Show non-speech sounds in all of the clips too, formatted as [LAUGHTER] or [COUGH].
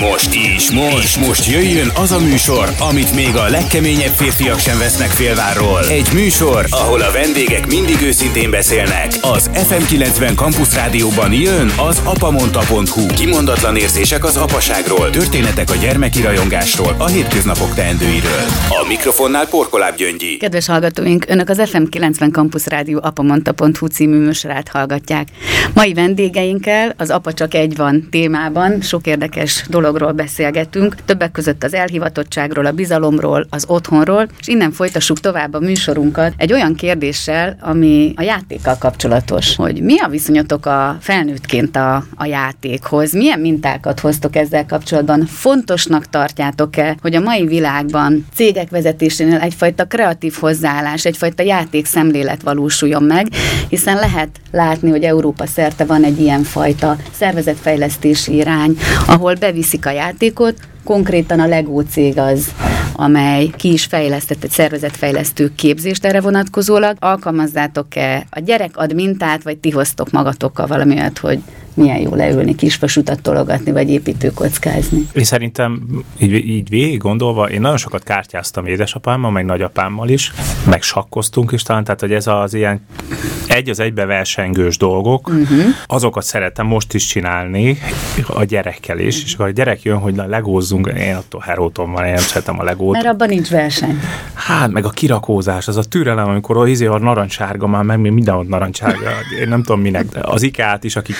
Most, és most, és most jöjjön az a műsor, amit még a legkeményebb férfiak sem vesznek félvárról. Egy műsor, ahol a vendégek mindig őszintén beszélnek. Az FM90 Campus Rádióban jön az apamonta.hu. Kimondatlan érzések az apaságról, történetek a gyermeki rajongásról, a hétköznapok teendőiről. A mikrofonnál Porkoláb Gyöngyi. Kedves hallgatóink, Önök az FM90 Campus Rádió apamonta.hu című műsorát hallgatják. Mai vendégeinkkel az Apa csak egy van témában sok érdekes dologról beszélgetünk, többek között az elhivatottságról, a bizalomról, az otthonról, és innen folytassuk tovább a műsorunkat egy olyan kérdéssel, ami a játékkal kapcsolatos, hogy mi a viszonyatok a felnőttként a, a játékhoz, milyen mintákat hoztok ezzel kapcsolatban, fontosnak tartjátok-e, hogy a mai világban cégek vezetésénél egyfajta kreatív hozzáállás, egyfajta játékszemlélet valósuljon meg, hiszen lehet látni, hogy Európa szerte van egy ilyen fajta szervezetfejlesztési irány, ahol beviszik a játékot, konkrétan a Lego cég az, amely ki is fejlesztett egy szervezetfejlesztő képzést erre vonatkozólag. Alkalmazzátok-e a gyerek ad mintát, vagy ti hoztok magatokkal valami olyat, hogy milyen jó leülni, kisvasutat tologatni, vagy építőkockázni. Én szerintem így, így végig gondolva, én nagyon sokat kártyáztam édesapámmal, meg nagyapámmal is, meg sakkoztunk is talán, tehát hogy ez az ilyen egy az egybe versengős dolgok, uh-huh. azokat szeretem most is csinálni a gyerekkel is, és akkor a gyerek jön, hogy legózzunk, én attól heróton van, én nem szeretem a legót. Mert abban nincs verseny. Hát, meg a kirakózás, az a türelem, amikor az izé a narancssárga már, meg mindenhol narancssárga, én nem tudom minek, az ikát is, aki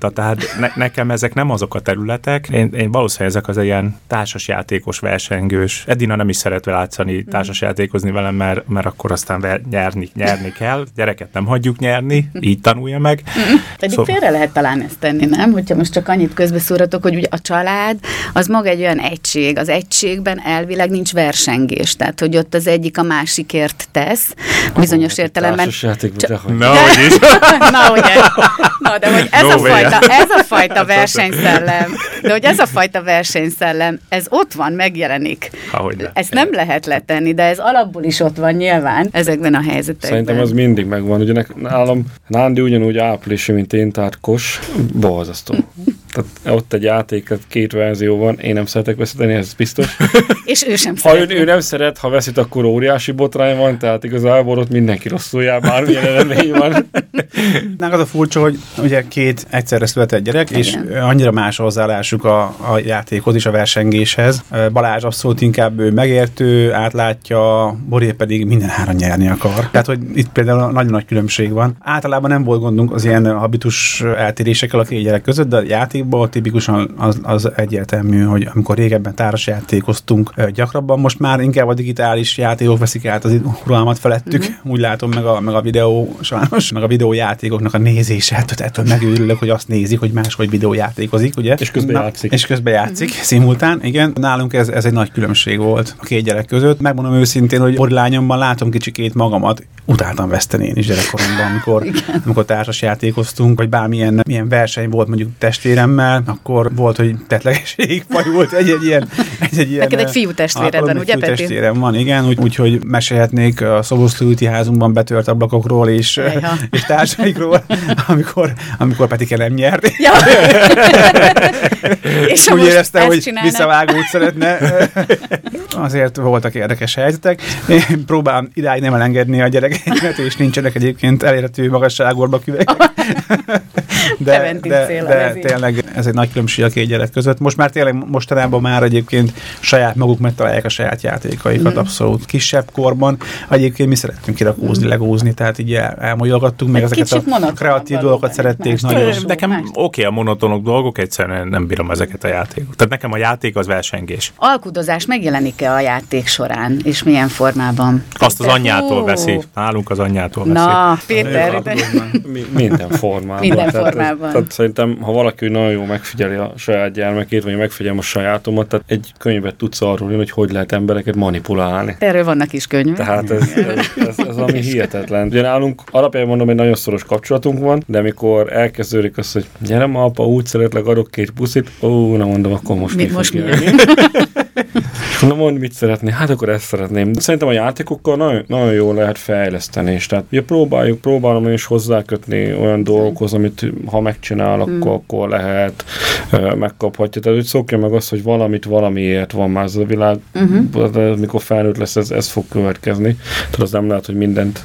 kitalálta, tehát ne, nekem ezek nem azok a területek, én, én valószínűleg ezek az ilyen társasjátékos, versengős, Edina nem is szeret látszani, társasjátékozni velem, mert, mert akkor aztán nyerni, nyerni kell, gyereket nem hagyjuk nyerni, így tanulja meg. Pedig szóval... félre lehet talán ezt tenni, nem? Hogyha most csak annyit közbeszúratok, hogy ugye a család az maga egy olyan egység, az egységben elvileg nincs versengés, tehát hogy ott az egyik a másikért tesz, bizonyos értelemben. Csak... Na, is. [LAUGHS] Na, ugye? Na, de hogy ez, no a fajta, ez a fajta versenyszellem, de hogy ez a fajta versenyszellem, ez ott van, megjelenik. Ahogy Ezt nem lehet letenni, de ez alapból is ott van nyilván ezekben a helyzetekben. Szerintem az mindig megvan. Ugye nálam Nándi ugyanúgy áprilisi, mint én, tehát Kos, borzasztó. Tehát ott egy játék, két verzió van, én nem szeretek veszíteni, ez biztos. [LAUGHS] És ő sem Ha ő, ő nem szeret, ha veszít, akkor óriási botrány van, tehát igazából ott mindenki rosszul jár, bármilyen eredmény van. Nálunk az a furcsa, hogy ugye két egyszerre született gyerek, Igen. és annyira más hozzáállásuk a, a játékhoz és a versengéshez. Balázs abszolút inkább ő megértő, átlátja, Boré pedig minden áron nyerni akar. Tehát, hogy itt például nagyon nagy különbség van. Általában nem volt gondunk az ilyen habitus eltérésekkel a két gyerek között, de a játékban tipikusan az, az egyértelmű, hogy amikor régebben társ játékoztunk gyakrabban, most már inkább a digitális játékok veszik át az uralmat felettük. Mm-hmm. Úgy látom, meg a, meg a videó, sajnos, meg a videójátékoknak a nézése, hát ettől megőrülök, hogy azt nézik, hogy máshogy videójátékozik, ugye? És közben Na, játszik. És közben játszik, mm-hmm. szimultán, igen. Nálunk ez, ez egy nagy különbség volt a két gyerek között. Megmondom őszintén, hogy orlányomban látom kicsikét magamat, utáltam veszteni én is gyerekkoromban, amikor, amikor társas játékoztunk, vagy bármilyen milyen verseny volt mondjuk testvéremmel, akkor volt, hogy tetlegeség fajult egy-egy ilyen... Egy-egy ilyen Neked egy fiú testvéred van, ugye, Peti? testvérem van, igen, úgyhogy úgy, hogy mesélhetnék a szoboszlóti házunkban betört ablakokról és, és társaikról, amikor, amikor Petike nem nyert. [LAUGHS] Ja. és úgy érezte, hogy csinálnak. visszavágót szeretne. [LAUGHS] Azért voltak érdekes helyzetek. Én próbálom idáig nem elengedni a gyerekeimet, és nincsenek egyébként elérhető magasságorba küvek. [LAUGHS] [LAUGHS] De, de, de, tényleg ez egy nagy különbség a két gyerek között. Most már tényleg mostanában már egyébként saját maguk megtalálják a saját játékaikat, mm. abszolút kisebb korban. Egyébként mi szerettünk kirakózni, mm. legózni, tehát így el, elmolyolgattunk, meg ezeket a kreatív dolgokat szerették nagyon. Nekem oké okay, a monotonok dolgok, egyszerűen nem bírom ezeket a játékokat. Tehát nekem a játék az versengés. Alkudozás megjelenik-e a játék során, és milyen formában? Azt az anyjától veszi. Nálunk az anyjától veszi. Na, Péter. Minden formában. Minden formában. Tehát, tehát szerintem, ha valaki nagyon jó megfigyeli a saját gyermekét, vagy megfigyelem a sajátomat, tehát egy könyvet tudsz arról írni, hogy hogy lehet embereket manipulálni. Erről vannak is könyvek. Tehát ez, ez, ez, ez ami hihetetlen. Ugye nálunk alapján mondom, egy nagyon szoros kapcsolatunk van, de amikor elkezdődik az, hogy gyere ma apa, úgy szeretlek, adok két puszit, ó, nem mondom, akkor most mi, most mi mondom, mondd, mit szeretné. Hát akkor ezt szeretném. Szerintem a játékokkal nagyon, nagyon jól lehet fejleszteni, és tehát ugye próbáljuk, próbálom én is hozzákötni olyan dolgokhoz, amit ha megcsinál, akkor, hmm. akkor lehet, megkaphatja. Tehát hogy szokja meg azt, hogy valamit valamiért van már ez a világ, uh-huh. de mikor felnőtt lesz, ez, ez fog következni. Tehát az nem lehet, hogy mindent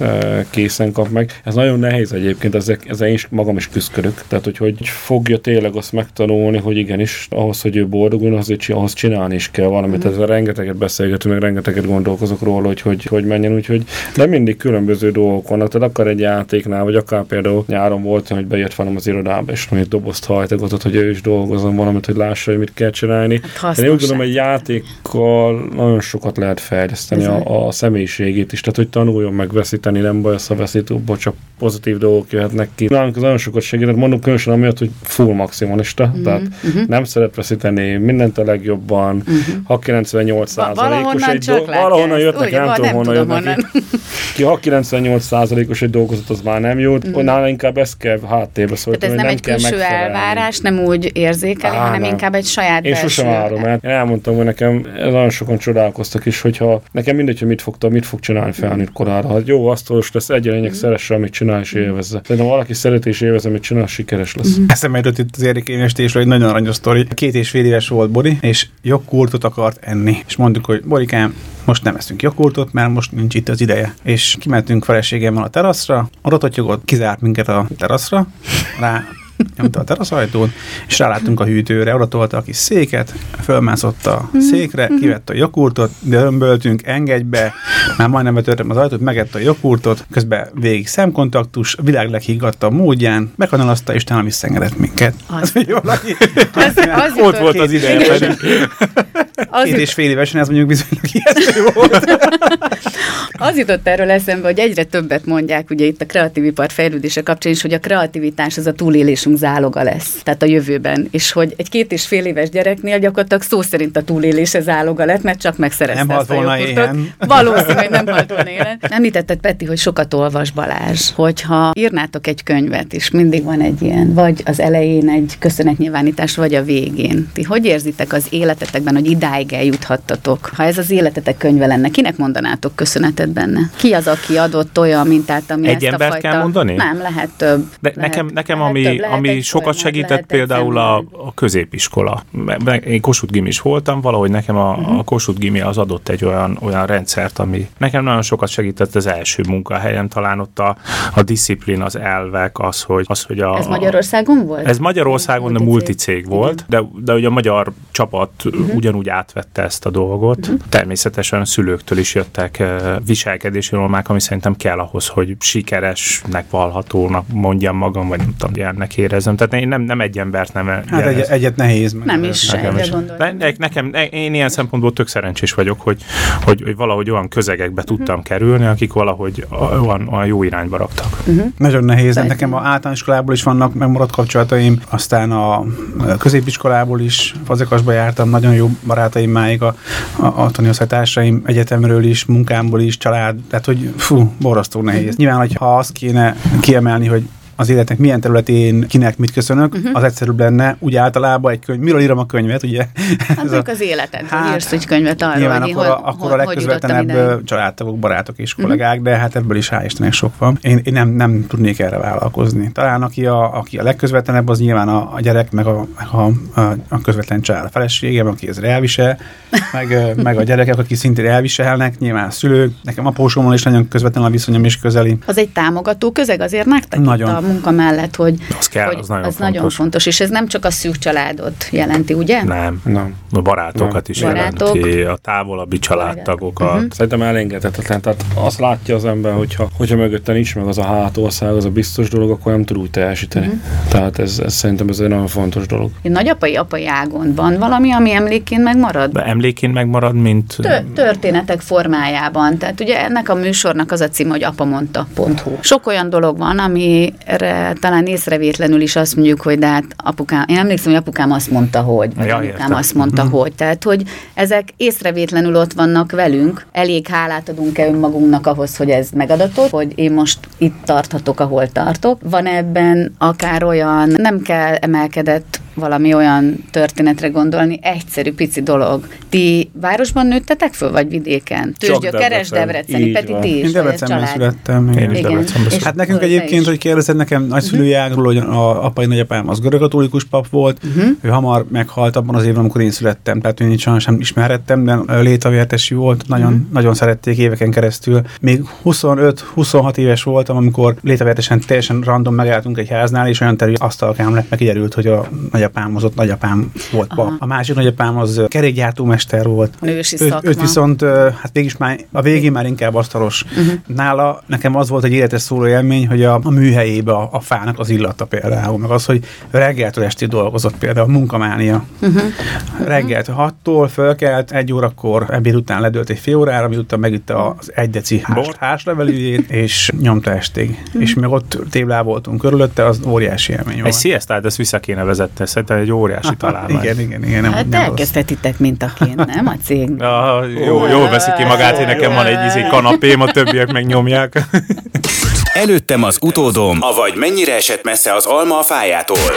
készen kap meg. Ez nagyon nehéz egyébként, ezek, ezzel én is magam is küzdök. Tehát, hogy, hogy fogja tényleg azt megtanulni, hogy igenis, ahhoz, hogy ő boldogul, azért ahhoz csinálni is kell valamit. Uh-huh. Ez rengeteget beszélgetünk, meg rengeteget gondolkozok róla, hogy hogy, hogy menjen, úgyhogy de mindig különböző dolgok vannak. Tehát akár egy játéknál, vagy akár például nyáron volt, hogy bejött valam az irodába, és mondjuk dobozt hajtogatott, hogy ő is dolgozom valamit, hogy lássa, hogy mit kell csinálni. Hát Én úgy gondolom, hogy játékkal nagyon sokat lehet fejleszteni a, a személyiségét is, tehát hogy tanuljon meg veszíteni, nem baj, a veszítőből csak pozitív dolgok jöhetnek ki. Nálunk az nagyon sokat segített, mondom különösen amiatt, hogy full maximalista, mm-hmm. tehát mm-hmm. nem szeret veszíteni, mindent a legjobban, mm-hmm. Ha 98 százalékos egy dolog, valahonnan jött neki, nem, tudom, honnan jött neki. Ki, ha 98 százalékos egy dolgozat, az már nem jó, mm. nála inkább ezt kell háttérbe szólni. Tehát ez nem, nem egy külső elvárás, nem úgy érzékeli, hanem nem. inkább egy saját Én sosem várom, mert én elmondtam, hogy nekem nagyon sokan csodálkoztak is, hogyha nekem mindegy, hogy mit fogta, mit fog csinálni felnőtt korára. Hát jó, asztalos lesz, egy lényeg, mm. szeresse, amit csinál és élvezze. Szerintem valaki szereti és élvezze, amit csinál, sikeres lesz. Mm. Eszembe jutott itt az érdekényestésről egy nagyon aranyos sztori. Két és fél éves volt Bori, és jogkurtot akart enni. És mondtuk, hogy Borikám, most nem eszünk jogurtot, mert most nincs itt az ideje. És kimentünk feleségemmel a teraszra, adatotjogot kizárt minket a teraszra, rá [LAUGHS] nyomta a teraszajtót, és ráláttunk a hűtőre, oda tolta a kis széket, fölmászott a mhm. székre, mhm. kivette a joghurtot, dömböltünk, engedj be, már majdnem betörtem az ajtót, megette a joghurtot, közben végig szemkontaktus, világ leghiggadta módján, megkanalazta, és talán visszengedett minket. Az, az, [LAUGHS] jó, az, az Ott volt az ideje pedig. Az [LAUGHS] Két és fél évesen ez mondjuk bizony ijesztő volt. [LAUGHS] Az jutott erről eszembe, hogy egyre többet mondják ugye itt a kreatív ipar fejlődése kapcsán is, hogy a kreativitás az a túlélésünk záloga lesz, tehát a jövőben. És hogy egy két és fél éves gyereknél gyakorlatilag szó szerint a túlélése záloga lett, mert csak megszerezte nem halt volna ilyen. Valószínű, hogy nem halt volna élen. Említetted, Peti, hogy sokat olvas Balázs, hogyha írnátok egy könyvet, és mindig van egy ilyen, vagy az elején egy köszönetnyilvánítás, vagy a végén. Ti hogy érzitek az életetekben, hogy idáig eljuthattatok? Ha ez az életetek könyve lenne, kinek mondanátok köszönetet benne? Ki az, aki adott olyan mintát, ami egy ezt a fajta... kell mondani? Nem, lehet több. De lehet, nekem, nekem lehet ami, több, lehet ami sokat segített lehet például a, a középiskola. Én Kossuth Gimis voltam, valahogy nekem a, uh-huh. a Kossuth Gimi az adott egy olyan, olyan rendszert, ami nekem nagyon sokat segített az első munkahelyen, talán ott a, a disziplin, az elvek, az, hogy, az, hogy a... Ez Magyarországon volt? Ez Magyarországon, de multicég volt, de, de ugye a magyar csapat uh-huh. ugyanúgy átvette ezt a dolgot. Uh-huh. Természetesen a szülőktől is jöttek uh, viselkedési normák, ami szerintem kell ahhoz, hogy sikeresnek, valhatónak mondjam magam, vagy nem tudom, ilyennek érezem. Tehát én nem, nem egy embert nem Hát egy, egyet nehéz. Meg nem is, nekem is. Ne, nekem, én ilyen szempontból tök szerencsés vagyok, hogy, hogy, hogy valahogy olyan közegekbe uh-huh. tudtam kerülni, akik valahogy olyan, olyan jó irányba raktak. Uh-huh. Nagyon nehéz. Szerintem. Nekem a általános iskolából is vannak megmaradt kapcsolataim, aztán a középiskolából is fazekasba jártam, nagyon jó barátaim máig a, a, a tanulószatársaim egyetemről is, munkámból is, család, tehát hogy fú, borzasztó nehéz. Nyilván, ha azt kéne kiemelni, hogy az életnek milyen területén kinek mit köszönök, uh-huh. az egyszerűbb lenne, úgy általában egy könyv, miről írom a könyvet, ugye? Hát a, az életed, hát, írsz egy könyvet arról, nyilván hogy akkor, a, akkor a legközvetlenebb családtagok, barátok és mhm. kollégák, uh-huh. de hát ebből is hál' Istennek sok van. Én, én nem, nem tudnék erre vállalkozni. Talán aki a, aki a legközvetlenebb, az nyilván a, a gyerek, meg a, a, a, a közvetlen család, a feleségem, aki ez elvisel, meg, [LAUGHS] meg a gyerekek, akik szintén elviselnek, nyilván a szülők. Nekem apósommal is nagyon közvetlen a viszonyom is közeli. Az egy támogató közeg azért nektek nagyon. Munka mellett, hogy az, kell, hogy az, nagyon, az fontos. nagyon fontos. És ez nem csak a szűk családot jelenti, ugye? Nem, nem. A barátokat nem. is Barátok. jelenti, a távolabbi családtagokat. Uh-huh. Szerintem elengedhetetlen. Tehát azt látja az ember, hogyha, hogyha mögötte nincs meg az a hátország, az a biztos dolog, akkor nem tud úgy teljesíteni. Uh-huh. Tehát ez, ez szerintem ez egy nagyon fontos dolog. Egy nagyapai, apai ágon van valami, ami emlékként megmarad? De emlékként megmarad, mint... Tör- történetek formájában. Tehát ugye ennek a műsornak az a cím, hogy apamonta.hu. Sok olyan dolog van, amire talán észrevétlenül is azt mondjuk, hogy de hát apukám, én emlékszem, hogy apukám azt mondta, hogy, vagy ja, apukám azt mondta, mm. hogy. Tehát, hogy ezek észrevétlenül ott vannak velünk, elég hálát adunk-e önmagunknak ahhoz, hogy ez megadatott, hogy én most itt tarthatok, ahol tartok. Van ebben akár olyan, nem kell emelkedett valami olyan történetre gondolni, egyszerű, pici dolog. Ti városban nőttetek föl, vagy vidéken? Tőzsgyökeres, Debreceni, Peti, ti is? Én Debrecenben születtem. Én is Debrecenben Hát nekünk egyébként, hogy kérdezed nekem nagyszülői uh-huh. ágról, hogy a apai nagyapám az görögkatolikus pap volt, uh-huh. ő hamar meghalt abban az évben, amikor én születtem, tehát én nincs sem ismerhettem, de létavértesi volt, nagyon, uh-huh. nagyon szerették éveken keresztül. Még 25-26 éves voltam, amikor létavértesen teljesen random megálltunk egy háznál, és olyan terű asztalkám lett, meg kiderült, hogy a nagyapám az ott nagyapám volt. Aha. A másik nagyapám az kerékgyártómester volt. Ő, őt viszont, hát végig már, a végén már inkább asztalos. Uh-huh. Nála nekem az volt egy életes szóló élmény, hogy a, a műhelyébe a, a fának az illata például, meg az, hogy reggeltől esti dolgozott például, a munkamánia. Uh-huh. Reggeltől hattól fölkelt, egy órakor ebéd után ledőlt egy fél órára, miután megitta az egy deci hás, háslevelűjét, és nyomta estig. Uh-huh. És még ott téblá voltunk körülötte, az óriási élmény volt. Egy sziasztát, ezt vissza kéne vezetni, szerintem egy óriási találmány. Igen, igen, igen. Nem, hát nem elkezdhetitek mintaként, nem a cég? [LAUGHS] Ja, jó, jó veszi ki magát, hogy nekem van egy izé kanapém, a többiek megnyomják. [LAUGHS] Előttem az utódom, avagy mennyire esett messze az alma a fájától.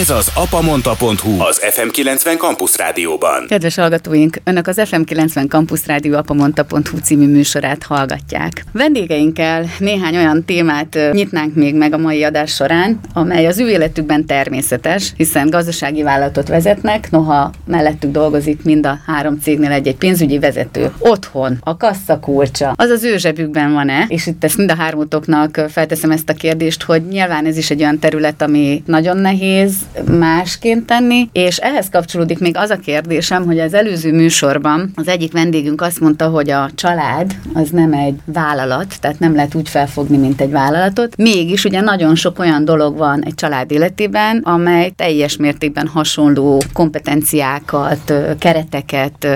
Ez az apamonta.hu, az FM90 Campus Rádióban. Kedves hallgatóink, Önök az FM90 Campus Rádió apamonta.hu című műsorát hallgatják. Vendégeinkkel néhány olyan témát nyitnánk még meg a mai adás során, amely az ő életükben természetes, hiszen gazdasági vállalatot vezetnek, noha mellettük dolgozik mind a három cégnél egy-egy pénzügyi vezető. Otthon, a kassa kulcsa, az az ő zsebükben van-e? És itt ezt mind a hármutoknak felteszem ezt a kérdést, hogy nyilván ez is egy olyan terület, ami nagyon nehéz másként tenni, és ehhez kapcsolódik még az a kérdésem, hogy az előző műsorban az egyik vendégünk azt mondta, hogy a család az nem egy vállalat, tehát nem lehet úgy felfogni, mint egy vállalatot. Mégis ugye nagyon sok olyan dolog van egy család életében, amely teljes mértékben hasonló kompetenciákat, kereteket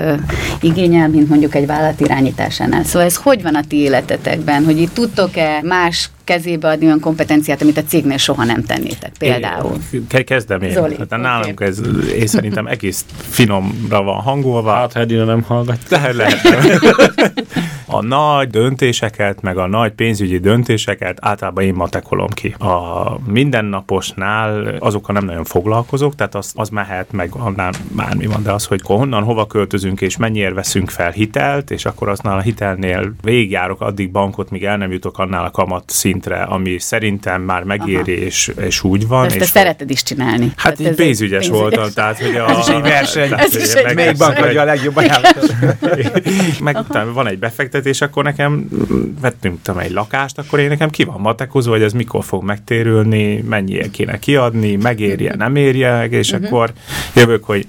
igényel, mint mondjuk egy vállalat irányításánál. Szóval ez hogy van a ti életetekben, hogy itt tudtok-e más kezébe adni olyan kompetenciát, amit a cégnél soha nem tennétek például. É, kezdem én. Zoli, hát nálunk okay. ez, én szerintem egész finomra van hangolva. Hát, ha nem hallgat. De lehet. [LAUGHS] a nagy döntéseket, meg a nagy pénzügyi döntéseket általában én matekolom ki. A mindennaposnál azokkal nem nagyon foglalkozok, tehát az, az mehet, meg annál bármi van, de az, hogy honnan, hova költözünk, és mennyiért veszünk fel hitelt, és akkor aznál a hitelnél végigjárok addig bankot, míg el nem jutok annál a kamat szintre, ami szerintem már megéri, és, és úgy van. Ezt és te szereted is csinálni. Hát így pénzügyes, pénzügyes voltam, tehát hogy a... Ez is egy verseny. Tehát, Ez is egy Melyik bank adja a legjobb ajánlatot? meg utána van egy befektetés, akkor nekem vettünk tudom, egy lakást, akkor én nekem ki van matekozó, hogy ez mikor fog megtérülni, mennyiért kéne kiadni, megérje, nem érje, és uh-huh. akkor jövök, hogy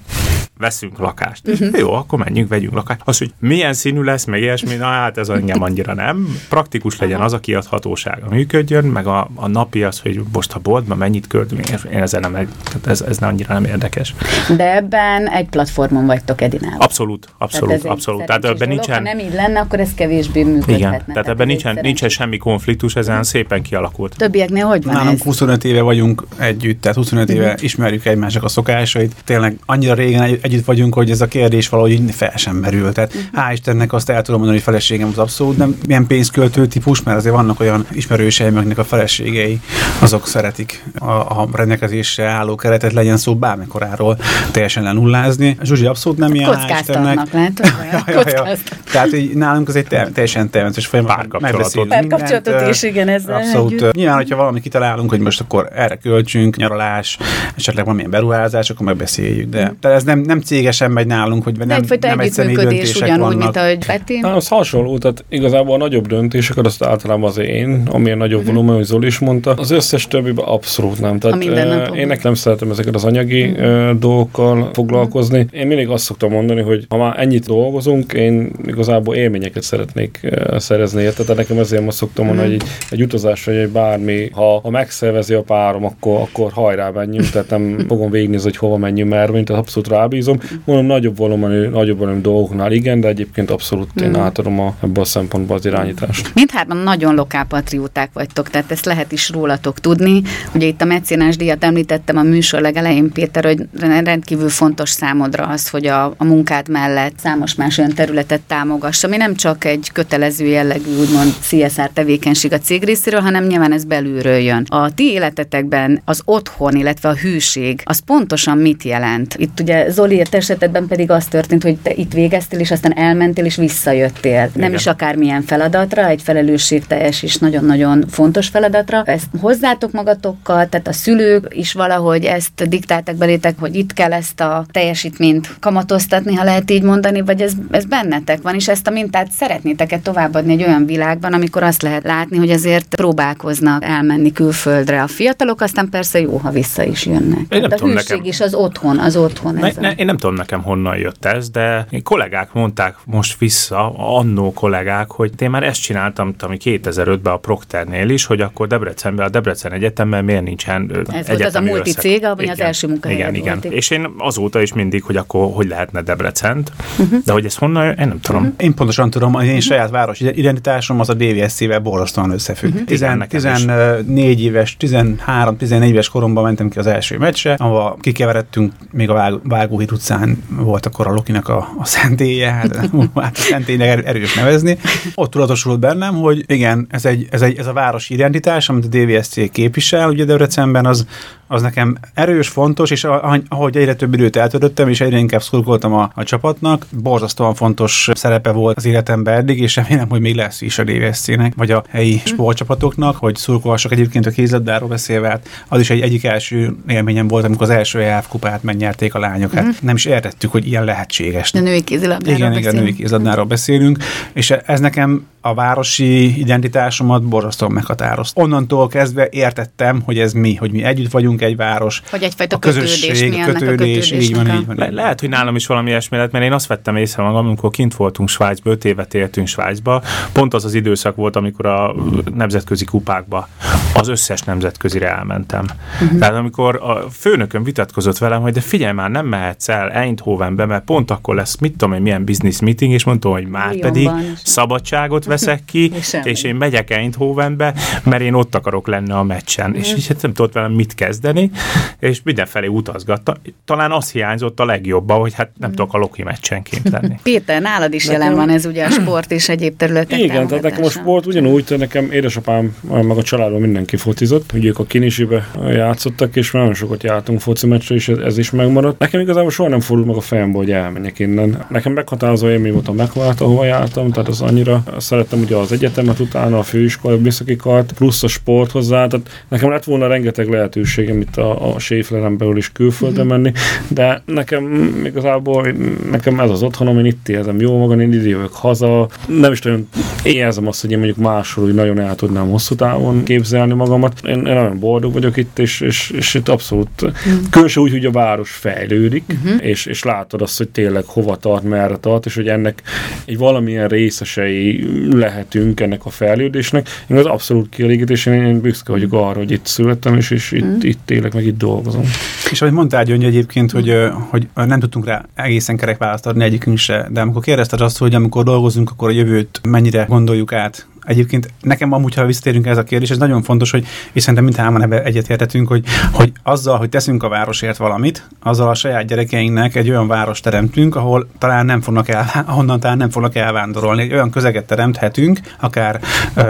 veszünk lakást. Uh-huh. Jó, akkor menjünk, vegyünk lakást. Az, hogy milyen színű lesz, meg ilyesmi, na hát ez engem annyira nem. Praktikus legyen az a kiadhatósága működjön, meg a, a napi az, hogy most a boltban mennyit költünk, én ezzel nem, tehát ez, ez annyira nem érdekes. De ebben egy platformon vagytok Edinával. Abszolút, abszolút, tehát abszolút. Tehát ebben nincsen... Ha nem így lenne, akkor ez kevésbé működhetne. Igen, tehát, tehát ebben nincsen, nincsen semmi konfliktus, ezen szépen kialakult. Többieknél hogy van Nálunk ez? 25 éve vagyunk együtt, tehát 25 éve ismerjük egymásnak a szokásait. Tényleg annyira régen együtt vagyunk, hogy ez a kérdés valahogy fel sem merül. Tehát hál' Istennek azt el tudom mondani, hogy feleségem az abszolút nem milyen pénzköltő típus, mert azért vannak olyan ismerőseim, akiknek a feleségei, azok szeretik a, a rendelkezésre álló keretet, legyen szó bármikoráról teljesen lenullázni. Zsuzsi abszolút nem ilyen, hál' Istennek. [LAUGHS] ja, ja, ja. Tehát így nálunk az egy te, teljesen természetes folyamat. Párkapcsolatot is, igen, ezzel Abszolút. Együtt. Nyilván, hogyha valami kitalálunk, hogy most akkor erre költsünk, nyaralás, esetleg valamilyen beruházás, akkor megbeszéljük. De, de ez nem, nem cégesen megy nálunk, hogy nem, Egyfajta nem egyszerű döntések ugyanúgy, vannak. mint ahogy Peti. Na, az hasonló, tehát igazából a nagyobb döntéseket azt általában az én, amilyen nagyobb uh-huh. volumen, hogy Zoli is mondta. Az összes többiben abszolút nem. Tehát uh, én nekem szeretem ezeket az anyagi uh-huh. uh, dolgokkal foglalkozni. Én mindig azt szoktam mondani, hogy ha már ennyit dolgozunk, én igazából élményeket szeretnék szerezni érte. Tehát nekem ezért azt szoktam mondani, uh-huh. hogy egy, egy utazás, vagy egy bármi, ha, ha megszervezi a párom, akkor, akkor hajrá menjünk, tehát nem [LAUGHS] fogom végignézni, hogy hova menjünk, mert mint abszolút rábízom bízom. Mondom, nagyobb volumenű, nagyobb volumenű dolgoknál igen, de egyébként abszolút én átadom a, ebből a szempontból az irányítást. Mindhárman nagyon lokálpatrióták vagytok, tehát ezt lehet is rólatok tudni. Ugye itt a mecénás díjat említettem a műsor legelején, Péter, hogy rendkívül fontos számodra az, hogy a, a munkád mellett számos más olyan területet támogass, ami nem csak egy kötelező jellegű, úgymond CSR tevékenység a cég részéről, hanem nyilván ez belülről jön. A ti életetekben az otthon, illetve a hűség, az pontosan mit jelent? Itt ugye Zoli esetedben pedig az történt, hogy te itt végeztél, és aztán elmentél, és visszajöttél. Igen. Nem is akármilyen feladatra, egy felelősségteljes és nagyon-nagyon fontos feladatra. Ezt hozzátok magatokkal, tehát a szülők is valahogy ezt diktáltak belétek, hogy itt kell ezt a teljesítményt kamatoztatni, ha lehet így mondani, vagy ez, ez bennetek van, és ezt a mintát szeretnétek-e továbbadni egy olyan világban, amikor azt lehet látni, hogy azért próbálkoznak elmenni külföldre a fiatalok, aztán persze jó, ha vissza is jönnek. Én nem a tudom, hűség nekem... is az otthon, az otthon. Ne, ne, én nem tudom nekem honnan jött ez, de kollégák mondták most vissza, annó kollégák, hogy én már ezt csináltam, ami 2005-ben a Procternél is, hogy akkor Debrecenben, a Debrecen Egyetemben miért nincsen Ez volt az a multi cég, ami az első munkahely Igen, igen. Volt. És én azóta is mindig, hogy akkor hogy lehetne Debrecent, uh-huh. de hogy ez honnan, én nem tudom. Uh-huh. Én pontosan tudom, hogy én saját város identitásom az a DVSC-vel borzasztóan összefügg. Uh-huh. 14 éves, 13-14 éves koromban mentem ki az első meccsre, ahol kikeveredtünk, még a Vágóhíd utcán volt akkor a Lokinak a, a szentélye, hát, [LAUGHS] hát a szentélynek erős nevezni. Ott tudatosult bennem, hogy igen, ez, egy, ez, egy, ez a városi identitás, amit a DVSC képvisel, ugye Debrecenben, az, az nekem erős, fontos, és ahogy egyre több időt eltöltöttem, és egyre inkább szurkoltam a, a csapatnak, borzasztóan fontos szerepe volt az életemben eddig, és remélem, hogy még lesz is a DVSC-nek, vagy a helyi sportcsapatoknak, hogy szurkolhassak egyébként a kézlabdáról beszélve, hát az is egy egyik első élményem volt, amikor az első EF kupát megnyerték a lányok. Hát uh-huh. Nem is értettük, hogy ilyen lehetséges. De női kézilabdáról Igen, igen, női kézilabdáról beszélünk, és ez nekem a városi identitásomat borzasztóan meghatározta. Onnantól kezdve értettem, hogy ez mi, hogy mi együtt vagyunk egy város. Hogy egyfajta a közösség, kötődés, kötődés, a így van, így van. Le- lehet, hogy nálam is valami ilyesmi lett, mert én azt vettem észre magam, amikor kint voltunk Svájcba, öt évet éltünk Svájcba, pont az az időszak volt, amikor a nemzetközi kupákba az összes nemzetközire elmentem. Uh-huh. Tehát amikor a főnökön vitatkozott velem, hogy de figyelj már, nem mehetsz el Eindhovenbe, mert pont akkor lesz, mit tudom én, milyen business meeting, és mondtam, hogy már pedig szabadságot veszek ki, és, én megyek Eindhovenbe, mert én ott akarok lenni a meccsen. Mm. És így hát nem tudott velem mit kezdeni, és mindenfelé utazgatta. Talán az hiányzott a legjobban, hogy hát nem mm. tudok a Loki meccsen kint lenni. [LAUGHS] Péter, nálad is nekem... jelen van ez ugye a sport és egyéb területek Igen, tehát nekem a sport ugyanúgy, hogy nekem édesapám, meg a családban mindenki focizott, hogy ők a kinisibe játszottak, és nagyon sokat jártunk foci meccsre, és ez, ez is megmaradt. Nekem igazából soha nem fordult meg a fejembe, hogy elmenjek innen. Nekem meghatározó élmény volt a megvált, ahova jártam, tehát az annyira szerettem ugye az egyetemet utána, a főiskola, műszaki kart, plusz a sport hozzá, tehát nekem lett volna rengeteg lehetőségem itt a, a Séfleren belül is külföldre menni, de nekem igazából nekem ez az otthonom, én itt érzem jó magam, én ide jövök haza, nem is nagyon érzem azt, hogy én mondjuk máshol hogy nagyon el tudnám hosszú távon képzelni magamat. Én, én nagyon boldog vagyok itt, és, és, és itt abszolút mm. különösen úgy, hogy a város fejlődik, uh-huh. és, és látod azt, hogy tényleg hova tart, merre tart, és hogy ennek egy valamilyen részesei lehetünk ennek a fejlődésnek. Én az abszolút kielégítés, én, én büszke vagyok arra, hogy itt születtem, és, és itt, mm. itt élek, meg itt dolgozom. És ahogy mondtál, Gyöngy, egyébként, hogy, hogy nem tudtunk rá egészen kerek választ adni egyikünk se, de amikor kérdezted azt, hogy amikor dolgozunk, akkor a jövőt mennyire gondoljuk át, Egyébként nekem amúgy, ha visszatérünk ez a kérdés, ez nagyon fontos, hogy és szerintem mindhárman ebbe egyetértetünk, hogy, hogy azzal, hogy teszünk a városért valamit, azzal a saját gyerekeinknek egy olyan város teremtünk, ahol talán nem fognak el, ahonnan talán nem fognak elvándorolni. Egy olyan közeget teremthetünk, akár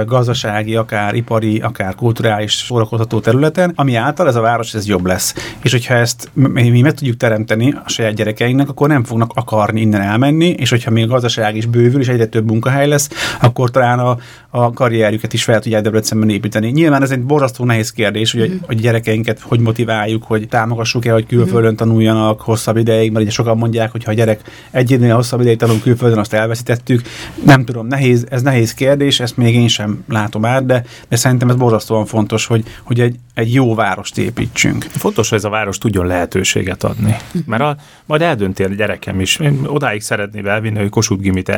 gazdasági, akár ipari, akár kulturális szórakoztató területen, ami által ez a város ez jobb lesz. És hogyha ezt mi meg tudjuk teremteni a saját gyerekeinknek, akkor nem fognak akarni innen elmenni, és hogyha még a gazdaság is bővül, és egyre több munkahely lesz, akkor talán a, a karrierjüket is fel tudják Debrecenben építeni. Nyilván ez egy borzasztó nehéz kérdés, hogy, mm. hogy gyerekeinket hogy motiváljuk, hogy támogassuk-e, hogy külföldön mhm. tanuljanak hosszabb ideig, mert ugye sokan mondják, hogy ha a gyerek egy évnél hosszabb ideig tanul külföldön, azt elveszítettük. Nem tudom, nehéz, ez nehéz kérdés, ezt még én sem látom át, de, de szerintem ez borzasztóan fontos, hogy, hogy egy, egy jó várost építsünk. Fontos, hogy ez a város tudjon lehetőséget adni. Mert a, majd eldönti a gyerekem is. Én odáig szeretné elvinni, hogy Kossuth Gimit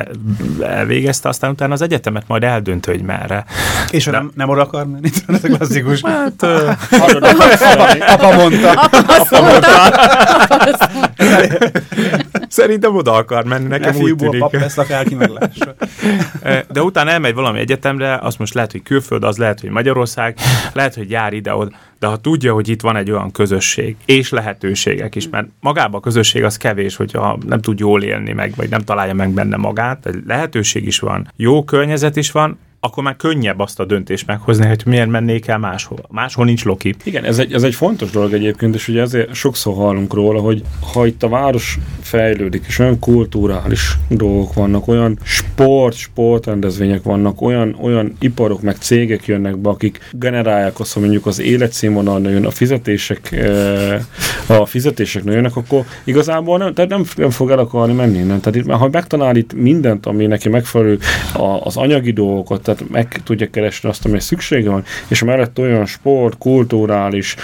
elvégezte, aztán utána az egyetemet majd eldönti döntő, hogy merre. És De... nem, nem oda akar menni? [LAUGHS] Ez a klasszikus. Hát, [LAUGHS] apa mondta. Apa mondta. Szerintem oda akar menni, nekem úgy tűnik. pap lesz, akárki meglássa. [LAUGHS] De utána elmegy valami egyetemre, az most lehet, hogy külföld, az lehet, hogy Magyarország, lehet, hogy jár ide, oda de ha tudja, hogy itt van egy olyan közösség, és lehetőségek is, mert magában a közösség az kevés, hogyha nem tud jól élni meg, vagy nem találja meg benne magát, lehetőség is van, jó környezet is van, akkor már könnyebb azt a döntést meghozni, hogy miért mennék el máshol. Máshol nincs Loki. Igen, ez egy, ez egy fontos dolog egyébként, és ugye ezért sokszor hallunk róla, hogy ha itt a város fejlődik, és olyan kulturális dolgok vannak, olyan sport, sportrendezvények vannak, olyan, olyan iparok, meg cégek jönnek be, akik generálják azt, hogy mondjuk az életszínvonal nőjön, a fizetések, eh, a fizetések nőjönnek, akkor igazából nem, tehát nem, nem fog el akarni menni. Nem? Tehát itt, ha megtalál itt mindent, ami neki megfelelő, az anyagi dolgokat, meg tudja keresni azt, amire szüksége van, és mellett olyan sport, kulturális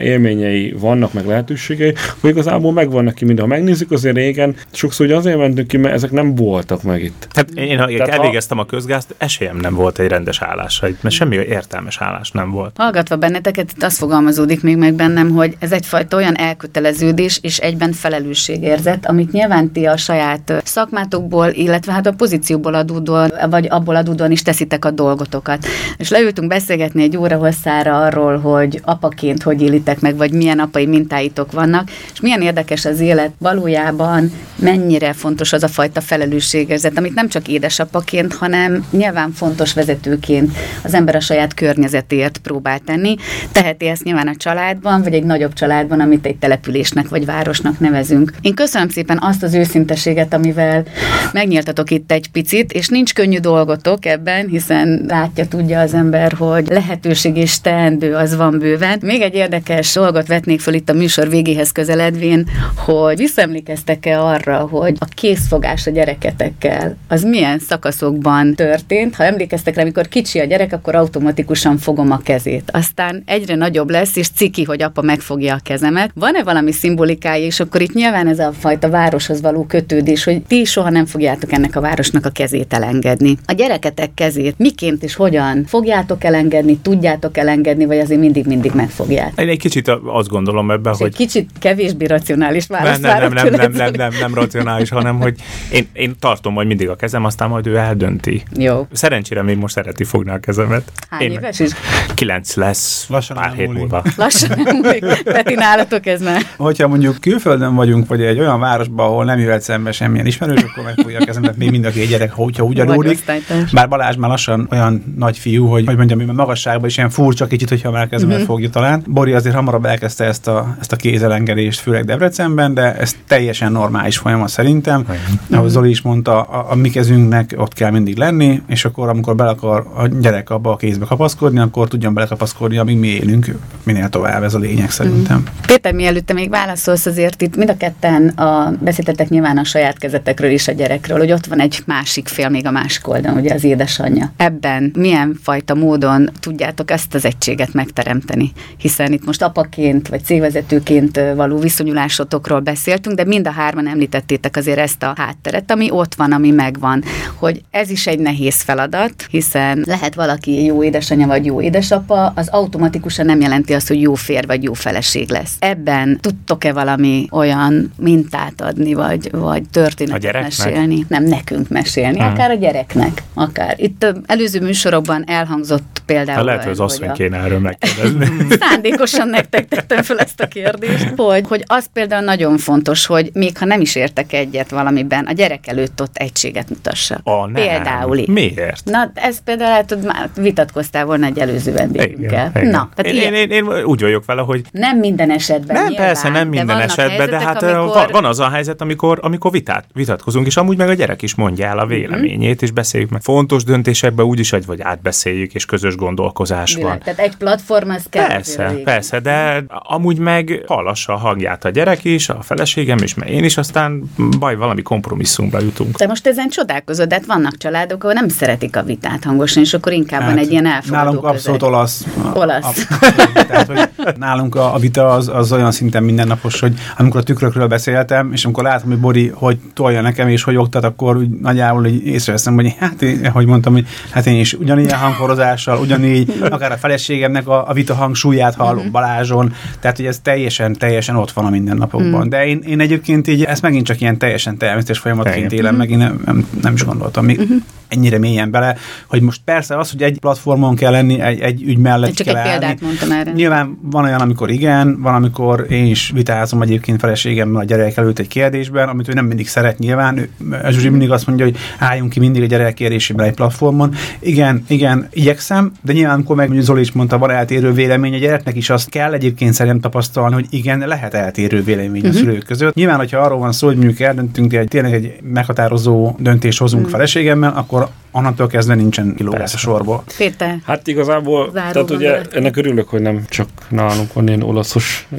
élményei vannak, meg lehetőségei, hogy igazából megvan neki mind. Ha megnézzük azért régen, sokszor ugye azért mentünk ki, mert ezek nem voltak meg itt. Tehát én, ha Tehát elvégeztem a közgázt, esélyem nem volt egy rendes állásra, mert semmi értelmes állás nem volt. Hallgatva benneteket, itt az fogalmazódik még meg bennem, hogy ez egyfajta olyan elköteleződés és egyben felelősségérzet, amit nyilván ti a saját szakmátokból, illetve hát a pozícióból adódóan, vagy abból adódóan is teszitek élitek a dolgotokat. És leültünk beszélgetni egy óra hosszára arról, hogy apaként hogy élitek meg, vagy milyen apai mintáitok vannak, és milyen érdekes az élet valójában, mennyire fontos az a fajta felelősségérzet, amit nem csak édesapaként, hanem nyilván fontos vezetőként az ember a saját környezetért próbál tenni. Teheti ezt nyilván a családban, vagy egy nagyobb családban, amit egy településnek vagy városnak nevezünk. Én köszönöm szépen azt az őszinteséget, amivel megnyíltatok itt egy picit, és nincs könnyű dolgotok ebben, hiszen látja, tudja az ember, hogy lehetőség és teendő az van bőven. Még egy érdekes dolgot vetnék föl itt a műsor végéhez közeledvén, hogy visszaemlékeztek-e arra, hogy a készfogás a gyereketekkel, az milyen szakaszokban történt. Ha emlékeztek rá, amikor kicsi a gyerek, akkor automatikusan fogom a kezét. Aztán egyre nagyobb lesz, és ciki, hogy apa megfogja a kezemet. Van-e valami szimbolikája, és akkor itt nyilván ez a fajta városhoz való kötődés, hogy ti soha nem fogjátok ennek a városnak a kezét elengedni. A gyereketek kezét kezét miként és hogyan fogjátok elengedni, tudjátok elengedni, vagy azért mindig-mindig megfogjátok? Én egy kicsit azt gondolom ebben, és hogy... Egy kicsit kevésbé racionális válasz. Nem, nem, nem, nem, nem, nem, nem, nem racionális, hanem hogy én, én tartom majd mindig a kezem, aztán majd ő eldönti. Jó. Szerencsére még most szereti fogni a kezemet. Hány én éves is? Kilenc lesz Lassan pár hét múlva. Lassan nem múlik. Peti, nálatok ez már. Hogyha mondjuk külföldön vagyunk, vagy egy olyan városban, ahol nem jöhet szembe semmilyen ismerős, akkor megfogja a kezemet még mind a két gyerek, hogyha úgy adódik. Bár Balázs már lassan olyan nagy fiú, hogy, hogy mondjam, magasságban is ilyen furcsa kicsit, hogyha már kezdve uh-huh. fogja talán. Bori azért hamarabb elkezdte ezt a, ezt a kézelengedést, főleg Debrecenben, de ez teljesen normális folyamat szerintem. Uh-huh. Ahogy Zoli is mondta, a, a mi kezünknek ott kell mindig lenni, és akkor amikor bele akar a gyerek abba a kézbe kapaszkodni, akkor tudjon belekapaszkodni, amíg mi élünk, minél tovább ez a lényeg szerintem. Uh-huh. Péter, mielőtt még válaszolsz, azért itt mind a ketten a, beszéltetek nyilván a saját kezetekről is a gyerekről, hogy ott van egy másik fél még a másik oldalon, ugye az édesanyja. Ebben ebben milyen fajta módon tudjátok ezt az egységet megteremteni. Hiszen itt most apaként vagy cégvezetőként való viszonyulásotokról beszéltünk, de mind a hárman említettétek azért ezt a hátteret, ami ott van, ami megvan. Hogy ez is egy nehéz feladat, hiszen lehet valaki jó édesanyja vagy jó édesapa, az automatikusan nem jelenti azt, hogy jó fér vagy jó feleség lesz. Ebben tudtok-e valami olyan mintát adni, vagy, vagy történetet mesélni? Nem, nekünk mesélni, hmm. akár a gyereknek, akár. Itt előző műsorokban elhangzott például. Ha lehet, hogy az asszony kéne erről megkérdezni. [LAUGHS] Szándékosan nektek tettem fel ezt a kérdést, hogy, hogy az például nagyon fontos, hogy még ha nem is értek egyet valamiben, a gyerek előtt ott egységet mutassak. A, nem. Például. Miért? Na, ez például lehet, hogy már vitatkoztál volna egy előző vendégünkkel. Na, tehát én, én, én, én, úgy vagyok vele, hogy... Nem minden esetben. Nem, nyilván, persze, nem minden de esetben, de hát amikor... van az a helyzet, amikor, amikor vitát, vitatkozunk, és amúgy meg a gyerek is mondja el a véleményét, és beszéljük meg. Fontos döntésekben úgy is, hogy vagy átbeszéljük, és közös gondolkozás Világ. van. Tehát egy platform, az kell. Persze, persze, de amúgy meg hallassa a hangját a gyerek is, a feleségem is, mert én is, aztán baj, valami kompromisszumra jutunk. De most ezen csodálkozod, de hát vannak családok, ahol nem szeretik a vitát hangosan, és akkor inkább hát, van egy ilyen elfogadó Nálunk közeg. abszolút olasz. Olasz. [LAUGHS] Tehát, hogy nálunk a, a vita az, az olyan szinten mindennapos, hogy amikor a tükrökről beszéltem, és amikor látom, hogy Bori hogy tolja nekem, és hogy oktat, akkor úgy nagyjából hogy észreveszem, hogy hát, hogy mondtam, hogy hát én is ugyanilyen hangkorozással, ugyanígy, akár a feleségemnek a, a vita hangsúlyát hallom uh-huh. Balázson, tehát hogy ez teljesen, teljesen ott van a mindennapokban. Mm. De én, én egyébként így ezt megint csak ilyen teljesen természetes folyamatként élem, meg én nem, nem, nem is gondoltam még uh-huh. ennyire mélyen bele, hogy most persze az, hogy egy platformon kell lenni, egy, egy ügy mellett csak kell egy állni. példát mondtam erre. Nyilván van olyan, amikor igen, van, amikor én is vitázom egyébként feleségemmel a gyerek előtt egy kérdésben, amit ő nem mindig szeret nyilván. Ő, Zsuzsi mindig azt mondja, hogy álljunk ki mindig a gyerek kérdésében egy platformon. Igen, igen, igyekszem, de nyilván, amikor meg Zoli is mondta, van eltérő vélemény, a gyereknek is azt kell egyébként szerintem tapasztalni, hogy igen, lehet eltérő vélemény uh-huh. a szülők között. Nyilván, hogyha arról van szó, hogy mondjuk eldöntünk egy tényleg egy meghatározó döntést hozunk uh-huh. feleségemmel, akkor onnantól kezdve nincsen kilógás a sorból. Péter. Hát igazából, Záró tehát ugye ennek örülök, hogy nem csak nálunk van ilyen olaszos [LAUGHS]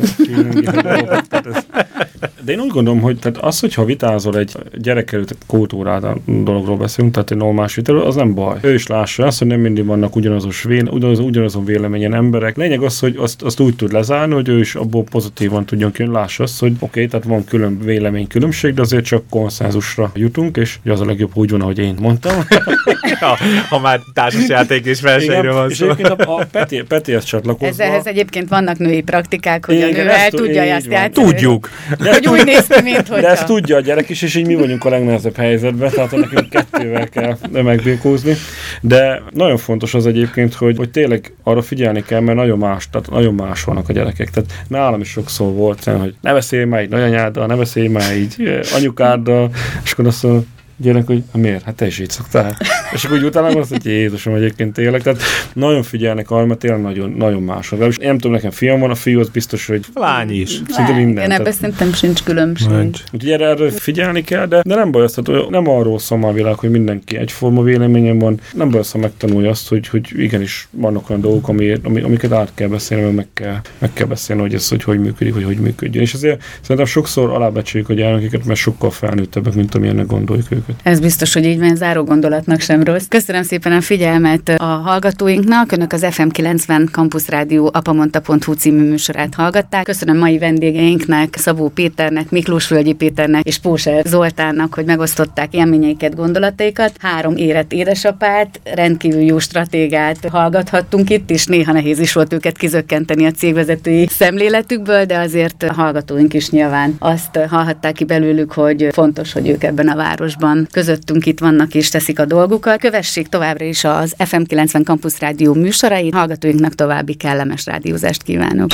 de én úgy gondolom, hogy tehát az, hogyha vitázol egy gyerek előtt kultúrát dologról beszélünk, tehát egy normális vitáról, az nem baj. Ő is lássa azt, hogy nem mindig vannak ugyanazos véle, ugyanaz, ugyanazon véleményen emberek. Lényeg az, hogy azt, azt úgy tud lezárni, hogy ő is abból pozitívan tudjon kijönni, lássa azt, hogy oké, okay, tehát van külön vélemény különbség, de azért csak konszenzusra jutunk, és az a legjobb, úgy van, ahogy én mondtam. [LAUGHS] [LAUGHS] ha, ha már társasjáték és versenyről van szó. És a, a Peti, Peti ezt csatlakozva. Ehhez egyébként vannak női praktikák, hogy Igen, a nő el tudja ezt játszani. Tudjuk. De hogy úgy néz ki, mint hogy. De ezt tudja a gyerek is, és így mi vagyunk a legnehezebb helyzetben, tehát nekünk kettővel kell megbékózni. De nagyon fontos az egyébként, hogy, hogy tényleg arra figyelni kell, mert nagyon más, tehát nagyon más vannak a gyerekek. Tehát nálam is sokszor volt, hogy ne beszélj már így nagyanyáddal, ne beszélj már így eh, anyukáddal, és akkor azt mondom, gyerek, hogy miért? Hát te is így szoktál. és akkor úgy utána azt, hogy Jézusom egyébként tényleg. Tehát nagyon figyelnek arra, mert tényleg nagyon, nagyon más. És nem tudom, nekem fiam van, a fiú az biztos, hogy lány is. Szinte minden. Én ebben szerintem sincs különbség. Úgyhogy erre, erre figyelni kell, de, de nem baj azt, hogy nem arról szól a világ, hogy mindenki egyforma véleményen van. Nem baj azt, ha megtanulja azt, hogy, hogy igenis vannak olyan dolgok, ami, amiket át kell beszélni, meg kell, meg kell beszélni, hogy ez hogy, hogy működik, hogy hogy működjön. És azért szerintem sokszor alábecsüljük a gyermekeket, mert sokkal felnőttebbek, mint amilyennek gondoljuk őket őket. Ez biztos, hogy így van, záró gondolatnak sem rossz. Köszönöm szépen a figyelmet a hallgatóinknak. Önök az FM90 Campus Rádió apamonta.hu című műsorát hallgatták. Köszönöm mai vendégeinknek, Szabó Péternek, Miklós Völgyi Péternek és Póse Zoltánnak, hogy megosztották élményeiket, gondolataikat. Három érett édesapát, rendkívül jó stratégát hallgathattunk itt, és néha nehéz is volt őket kizökkenteni a cégvezetői szemléletükből, de azért a hallgatóink is nyilván azt hallhatták ki belőlük, hogy fontos, hogy ők ebben a városban városban közöttünk itt vannak és teszik a dolgukat. Kövessék továbbra is az FM90 Campus Rádió műsorait, hallgatóinknak további kellemes rádiózást kívánok.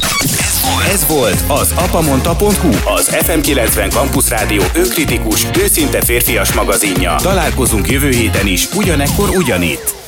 Ez volt az apamonta.hu, az FM90 Campus Rádió önkritikus, őszinte férfias magazinja. Találkozunk jövő héten is, ugyanekkor ugyanitt.